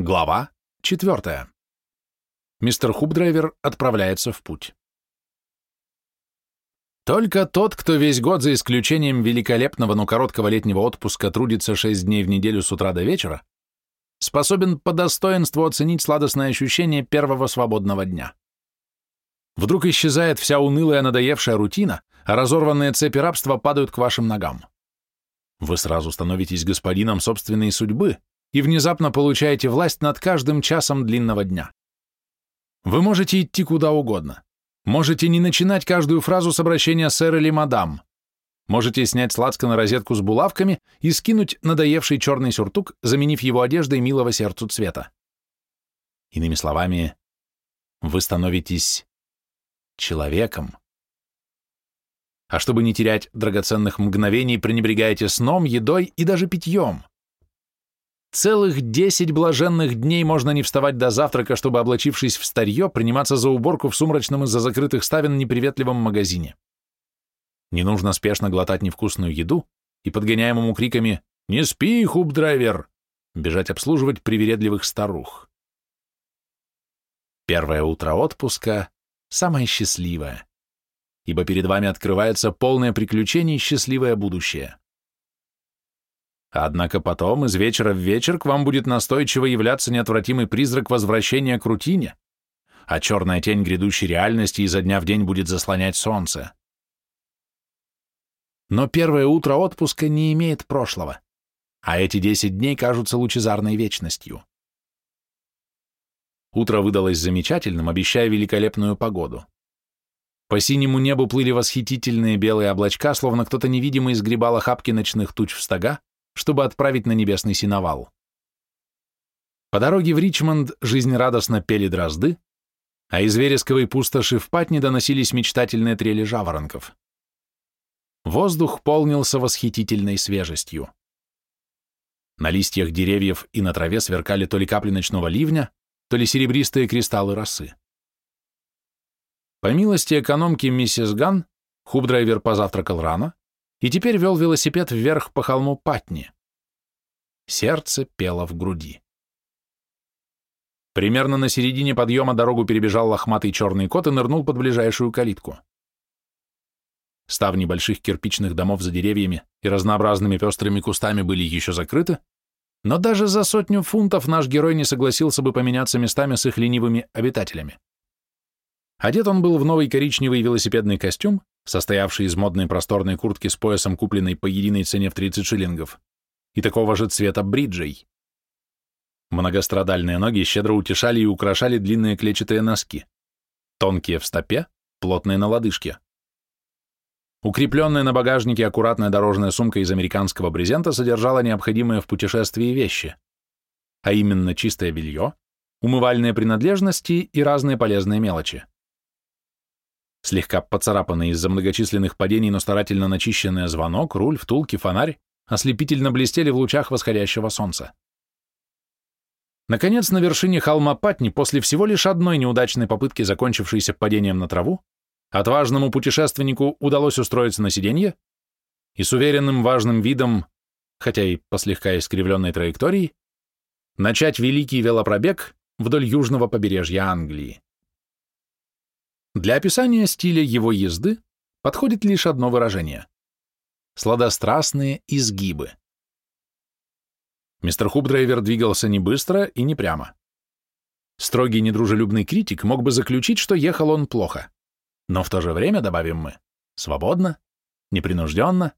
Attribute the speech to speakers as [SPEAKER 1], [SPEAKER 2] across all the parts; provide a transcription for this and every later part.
[SPEAKER 1] Глава 4. Мистер Хубдрайвер отправляется в путь. Только тот, кто весь год, за исключением великолепного, но короткого летнего отпуска, трудится 6 дней в неделю с утра до вечера, способен по достоинству оценить сладостное ощущение первого свободного дня. Вдруг исчезает вся унылая надоевшая рутина, а разорванные цепи рабства падают к вашим ногам. Вы сразу становитесь господином собственной судьбы, и внезапно получаете власть над каждым часом длинного дня. Вы можете идти куда угодно. Можете не начинать каждую фразу с обращения «сэр» или «мадам». Можете снять сладко на розетку с булавками и скинуть надоевший черный сюртук, заменив его одеждой милого сердцу цвета. Иными словами, вы становитесь человеком. А чтобы не терять драгоценных мгновений, пренебрегаете сном, едой и даже питьем. Целых десять блаженных дней можно не вставать до завтрака, чтобы, облачившись в старье, приниматься за уборку в сумрачном из-за закрытых ставен неприветливом магазине. Не нужно спешно глотать невкусную еду и подгоняемому криками «Не спи, хуб-драйвер!» бежать обслуживать привередливых старух. Первое утро отпуска – самое счастливое, ибо перед вами открывается полное приключений счастливое будущее. Однако потом, из вечера в вечер, к вам будет настойчиво являться неотвратимый призрак возвращения к рутине, а черная тень грядущей реальности изо дня в день будет заслонять солнце. Но первое утро отпуска не имеет прошлого, а эти десять дней кажутся лучезарной вечностью. Утро выдалось замечательным, обещая великолепную погоду. По синему небу плыли восхитительные белые облачка, словно кто-то невидимый сгребал охапки ночных туч в стога, чтобы отправить на небесный синовал. По дороге в Ричмонд жизнерадостно пели дрозды, а из вересковой пустоши в Патне доносились мечтательные трели жаворонков. Воздух полнился восхитительной свежестью. На листьях деревьев и на траве сверкали то ли капли ночного ливня, то ли серебристые кристаллы росы. По милости экономки миссис Ган, хуб-драйвер позавтракал рано, и теперь вел велосипед вверх по холму Патни. Сердце пело в груди. Примерно на середине подъема дорогу перебежал лохматый черный кот и нырнул под ближайшую калитку. Ставни больших кирпичных домов за деревьями и разнообразными пестрыми кустами были еще закрыты, но даже за сотню фунтов наш герой не согласился бы поменяться местами с их ленивыми обитателями. Одет он был в новый коричневый велосипедный костюм, состоявший из модной просторной куртки с поясом, купленной по единой цене в 30 шиллингов, и такого же цвета бриджей. Многострадальные ноги щедро утешали и украшали длинные клетчатые носки, тонкие в стопе, плотные на лодыжке. Укрепленная на багажнике аккуратная дорожная сумка из американского брезента содержала необходимые в путешествии вещи, а именно чистое белье, умывальные принадлежности и разные полезные мелочи. Слегка поцарапанный из-за многочисленных падений, но старательно начищенный звонок, руль, втулки, фонарь ослепительно блестели в лучах восходящего солнца. Наконец, на вершине холма Патни, после всего лишь одной неудачной попытки, закончившейся падением на траву, отважному путешественнику удалось устроиться на сиденье и с уверенным важным видом, хотя и по слегка искривленной траектории, начать великий велопробег вдоль южного побережья Англии. Для описания стиля его езды подходит лишь одно выражение – сладострастные изгибы. Мистер Хубдрайвер двигался не быстро и не прямо. Строгий недружелюбный критик мог бы заключить, что ехал он плохо. Но в то же время, добавим мы, свободно, непринужденно,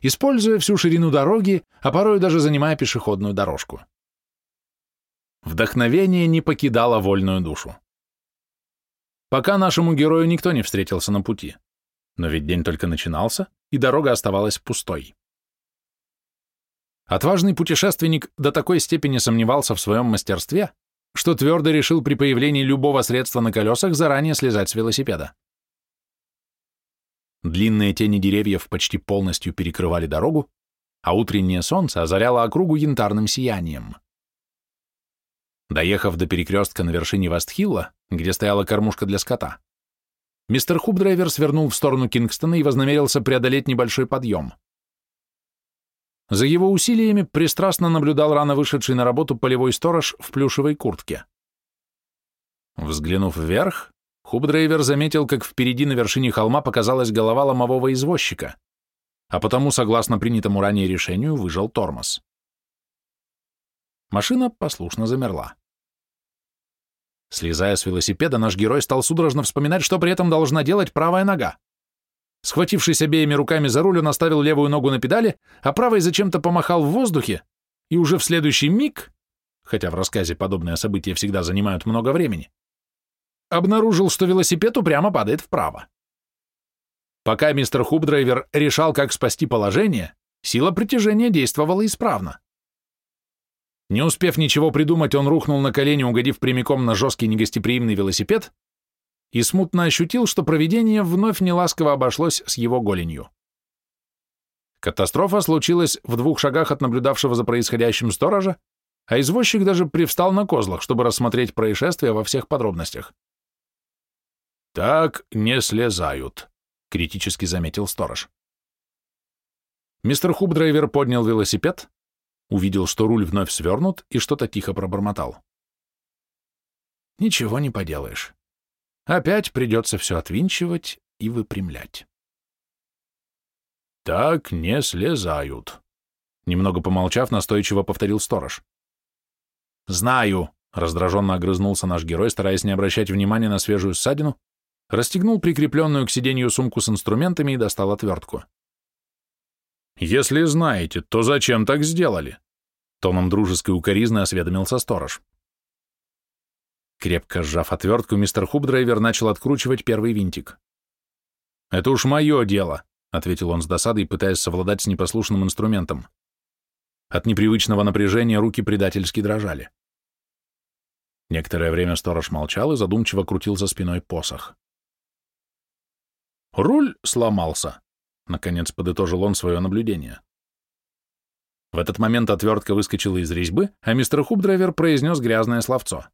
[SPEAKER 1] используя всю ширину дороги, а порой даже занимая пешеходную дорожку. Вдохновение не покидало вольную душу. Пока нашему герою никто не встретился на пути. Но ведь день только начинался, и дорога оставалась пустой. Отважный путешественник до такой степени сомневался в своем мастерстве, что твердо решил при появлении любого средства на колесах заранее слезать с велосипеда. Длинные тени деревьев почти полностью перекрывали дорогу, а утреннее солнце озаряло округу янтарным сиянием. Доехав до перекрестка на вершине Вестхилла, где стояла кормушка для скота, мистер Хубдрайвер свернул в сторону Кингстона и вознамерился преодолеть небольшой подъем. За его усилиями пристрастно наблюдал рано вышедший на работу полевой сторож в плюшевой куртке. Взглянув вверх, Хубдрейвер заметил, как впереди на вершине холма показалась голова ломового извозчика, а потому, согласно принятому ранее решению, выжал тормоз. Машина послушно замерла. Слезая с велосипеда, наш герой стал судорожно вспоминать, что при этом должна делать правая нога. Схватившись обеими руками за руль, он оставил левую ногу на педали, а правой зачем-то помахал в воздухе, и уже в следующий миг, хотя в рассказе подобные события всегда занимают много времени, обнаружил, что велосипед упрямо падает вправо. Пока мистер Хубдрайвер решал, как спасти положение, сила притяжения действовала исправно. Не успев ничего придумать, он рухнул на колени, угодив прямиком на жесткий негостеприимный велосипед, и смутно ощутил, что провидение вновь неласково обошлось с его голенью. Катастрофа случилась в двух шагах от наблюдавшего за происходящим сторожа, а извозчик даже привстал на козлах, чтобы рассмотреть происшествие во всех подробностях. «Так не слезают», — критически заметил сторож. Мистер Хубдрайвер поднял велосипед, увидел, что руль вновь свернут, и что-то тихо пробормотал. Ничего не поделаешь. Опять придется все отвинчивать и выпрямлять. «Так не слезают», — немного помолчав, настойчиво повторил сторож. «Знаю», — раздраженно огрызнулся наш герой, стараясь не обращать внимания на свежую ссадину, расстегнул прикрепленную к сиденью сумку с инструментами и достал отвертку. «Если знаете, то зачем так сделали?» Тоном дружеской укоризны осведомился сторож. Крепко сжав отвертку, мистер Хубдрайвер начал откручивать первый винтик. «Это уж мое дело», — ответил он с досадой, пытаясь совладать с непослушным инструментом. От непривычного напряжения руки предательски дрожали. Некоторое время сторож молчал и задумчиво крутил за спиной посох. «Руль сломался», — наконец подытожил он свое наблюдение. В этот момент отвертка выскочила из резьбы, а мистер Хубдрайвер произнес грязное словцо.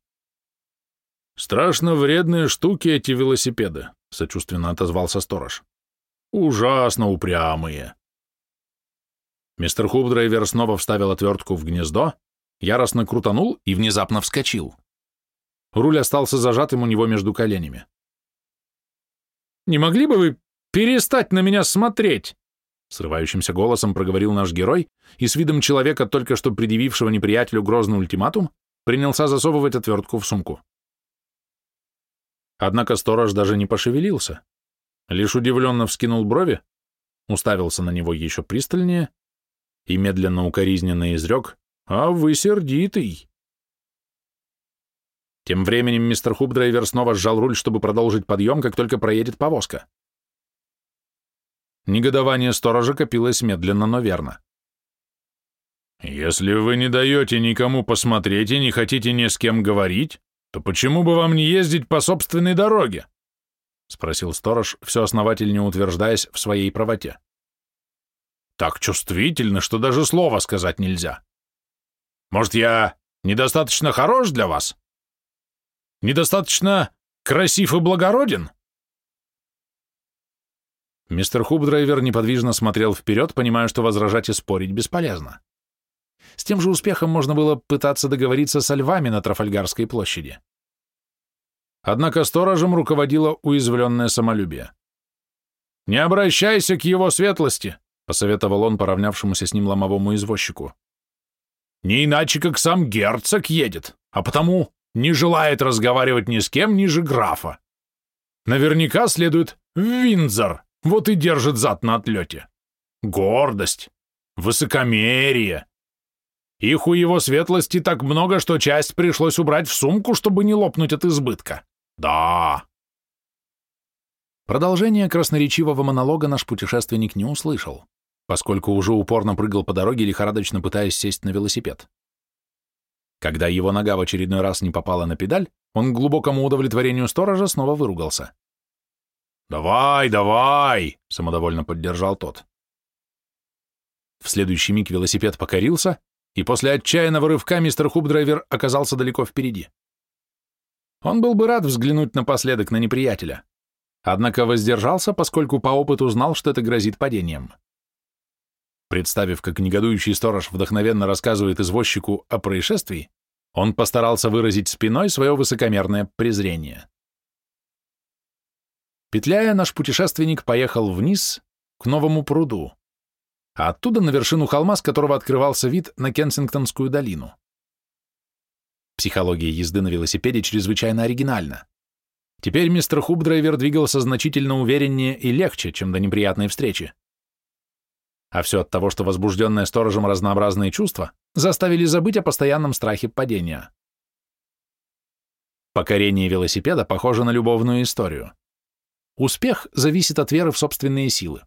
[SPEAKER 1] «Страшно вредные штуки эти велосипеды», — сочувственно отозвался сторож. «Ужасно упрямые». Мистер Хубдрайвер снова вставил отвертку в гнездо, яростно крутанул и внезапно вскочил. Руль остался зажатым у него между коленями. «Не могли бы вы перестать на меня смотреть?» Срывающимся голосом проговорил наш герой и с видом человека, только что предъявившего неприятелю грозный ультиматум, принялся засовывать отвертку в сумку. Однако сторож даже не пошевелился, лишь удивленно вскинул брови, уставился на него еще пристальнее и медленно укоризненно изрек «А вы сердитый!» Тем временем мистер Хубдрайвер снова сжал руль, чтобы продолжить подъем, как только проедет повозка. Негодование сторожа копилось медленно, но верно. «Если вы не даете никому посмотреть и не хотите ни с кем говорить, то почему бы вам не ездить по собственной дороге?» — спросил сторож, все основательнее утверждаясь в своей правоте. «Так чувствительно, что даже слова сказать нельзя. Может, я недостаточно хорош для вас? Недостаточно красив и благороден?» Мистер Хубдрайвер неподвижно смотрел вперед, понимая, что возражать и спорить бесполезно. С тем же успехом можно было пытаться договориться со львами на Трафальгарской площади. Однако сторожем руководило уязвленное самолюбие. «Не обращайся к его светлости», — посоветовал он поравнявшемуся с ним ломовому извозчику. «Не иначе, как сам герцог едет, а потому не желает разговаривать ни с кем ниже графа. Наверняка следует в Виндзор». Вот и держит зад на отлете. Гордость, высокомерие. Их у его светлости так много, что часть пришлось убрать в сумку, чтобы не лопнуть от избытка. Да. Продолжение красноречивого монолога наш путешественник не услышал, поскольку уже упорно прыгал по дороге, лихорадочно пытаясь сесть на велосипед. Когда его нога в очередной раз не попала на педаль, он к глубокому удовлетворению сторожа снова выругался. «Давай, давай!» — самодовольно поддержал тот. В следующий миг велосипед покорился, и после отчаянного рывка мистер Хубдрайвер оказался далеко впереди. Он был бы рад взглянуть напоследок на неприятеля, однако воздержался, поскольку по опыту знал, что это грозит падением. Представив, как негодующий сторож вдохновенно рассказывает извозчику о происшествии, он постарался выразить спиной свое высокомерное презрение. Петляя, наш путешественник поехал вниз к новому пруду, а оттуда на вершину холма, с которого открывался вид на Кенсингтонскую долину. Психология езды на велосипеде чрезвычайно оригинальна. Теперь мистер Хубдрайвер двигался значительно увереннее и легче, чем до неприятной встречи. А все от того, что возбужденные сторожем разнообразные чувства заставили забыть о постоянном страхе падения. Покорение велосипеда похоже на любовную историю. Успех зависит от веры в собственные силы.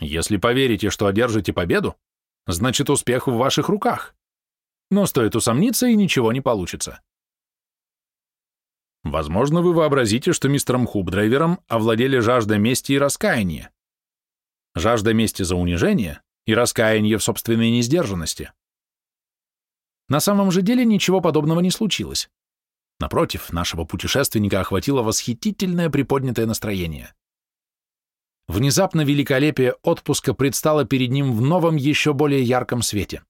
[SPEAKER 1] Если поверите, что одержите победу, значит успех в ваших руках. Но стоит усомниться, и ничего не получится. Возможно, вы вообразите, что мистером Хубдрайвером овладели жажда мести и раскаяния. Жажда мести за унижение и раскаяние в собственной несдержанности. На самом же деле ничего подобного не случилось. Напротив, нашего путешественника охватило восхитительное приподнятое настроение. Внезапно великолепие отпуска предстало перед ним в новом, еще более ярком свете.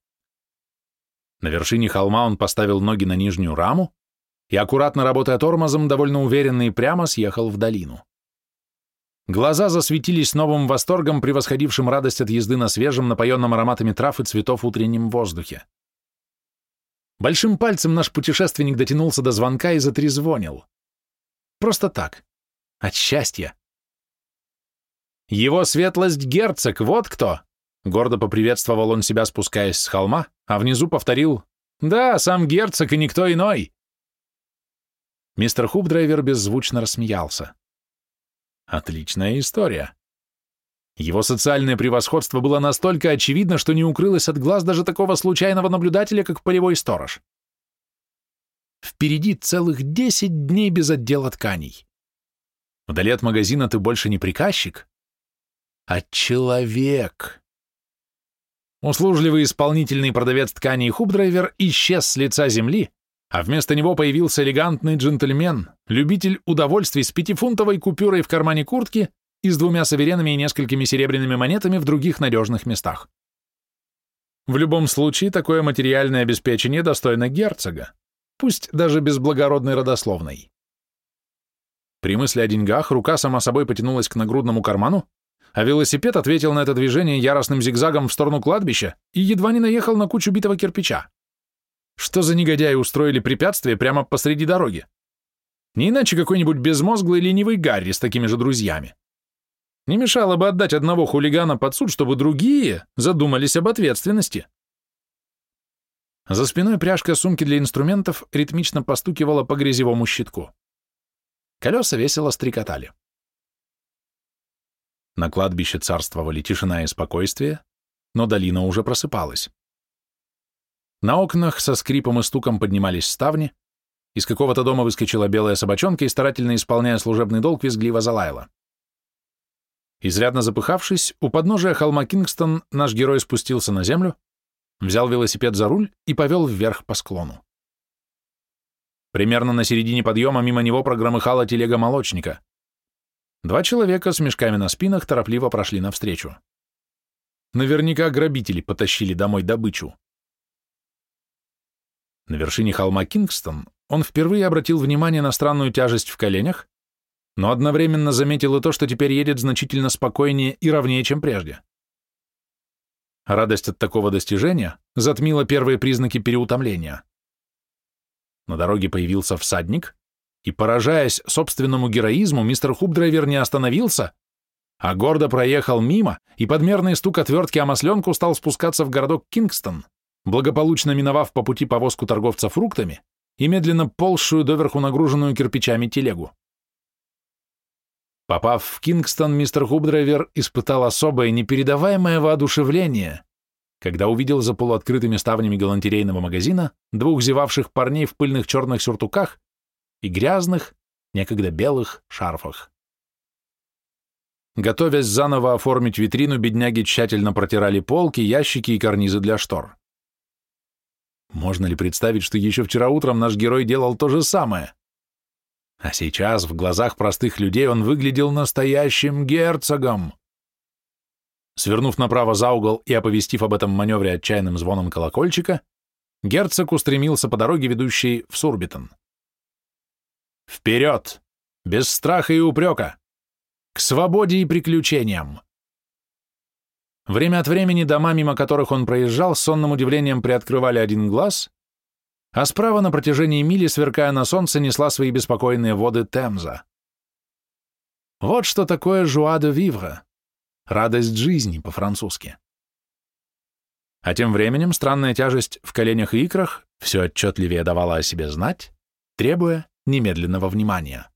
[SPEAKER 1] На вершине холма он поставил ноги на нижнюю раму, и, аккуратно работая тормозом, довольно уверенно и прямо съехал в долину. Глаза засветились новым восторгом, превосходившим радость от езды на свежем, напоенном ароматами трав и цветов утреннем воздухе. Большим пальцем наш путешественник дотянулся до звонка и затрезвонил. Просто так. От счастья. «Его светлость герцог, вот кто!» Гордо поприветствовал он себя, спускаясь с холма, а внизу повторил «Да, сам герцог и никто иной!» Мистер Хубдрайвер беззвучно рассмеялся. Отличная история. Его социальное превосходство было настолько очевидно, что не укрылось от глаз даже такого случайного наблюдателя, как полевой сторож. Впереди целых десять дней без отдела тканей. Вдали от магазина ты больше не приказчик, а человек. Услужливый исполнительный продавец тканей Хубдрайвер исчез с лица земли, а вместо него появился элегантный джентльмен, любитель удовольствий с пятифунтовой купюрой в кармане куртки и с двумя саверенами и несколькими серебряными монетами в других надежных местах. В любом случае, такое материальное обеспечение достойно герцога, пусть даже без благородной родословной. При мысли о деньгах рука сама собой потянулась к нагрудному карману, а велосипед ответил на это движение яростным зигзагом в сторону кладбища и едва не наехал на кучу битого кирпича. Что за негодяи устроили препятствие прямо посреди дороги? Не иначе какой-нибудь безмозглый ленивый Гарри с такими же друзьями. Не мешало бы отдать одного хулигана под суд, чтобы другие задумались об ответственности. За спиной пряжка сумки для инструментов ритмично постукивала по грязевому щитку. Колеса весело стрекотали. На кладбище царствовали тишина и спокойствие, но долина уже просыпалась. На окнах со скрипом и стуком поднимались ставни, из какого-то дома выскочила белая собачонка и, старательно исполняя служебный долг, визгливо залаяла. Изрядно запыхавшись, у подножия холма Кингстон наш герой спустился на землю, взял велосипед за руль и повел вверх по склону. Примерно на середине подъема мимо него прогромыхала телега молочника. Два человека с мешками на спинах торопливо прошли навстречу. Наверняка грабители потащили домой добычу. На вершине холма Кингстон он впервые обратил внимание на странную тяжесть в коленях, но одновременно заметил и то, что теперь едет значительно спокойнее и ровнее, чем прежде. Радость от такого достижения затмила первые признаки переутомления. На дороге появился всадник, и, поражаясь собственному героизму, мистер Хубдрайвер не остановился, а гордо проехал мимо, и подмерный стук отвертки о масленку стал спускаться в городок Кингстон благополучно миновав по пути повозку торговца фруктами и медленно ползшую доверху нагруженную кирпичами телегу. Попав в Кингстон, мистер Хубдрайвер испытал особое непередаваемое воодушевление, когда увидел за полуоткрытыми ставнями галантерейного магазина двух зевавших парней в пыльных черных сюртуках и грязных, некогда белых шарфах. Готовясь заново оформить витрину, бедняги тщательно протирали полки, ящики и карнизы для штор. Можно ли представить, что еще вчера утром наш герой делал то же самое? А сейчас в глазах простых людей он выглядел настоящим герцогом. Свернув направо за угол и оповестив об этом маневре отчаянным звоном колокольчика, герцог устремился по дороге, ведущей в Сурбитон. «Вперед! Без страха и упрека! К свободе и приключениям!» Время от времени дома, мимо которых он проезжал, с сонным удивлением приоткрывали один глаз, а справа на протяжении мили, сверкая на солнце, несла свои беспокойные воды Темза. Вот что такое «жуа де вивre» — радость жизни по-французски. А тем временем странная тяжесть в коленях и икрах все отчетливее давала о себе знать, требуя немедленного внимания.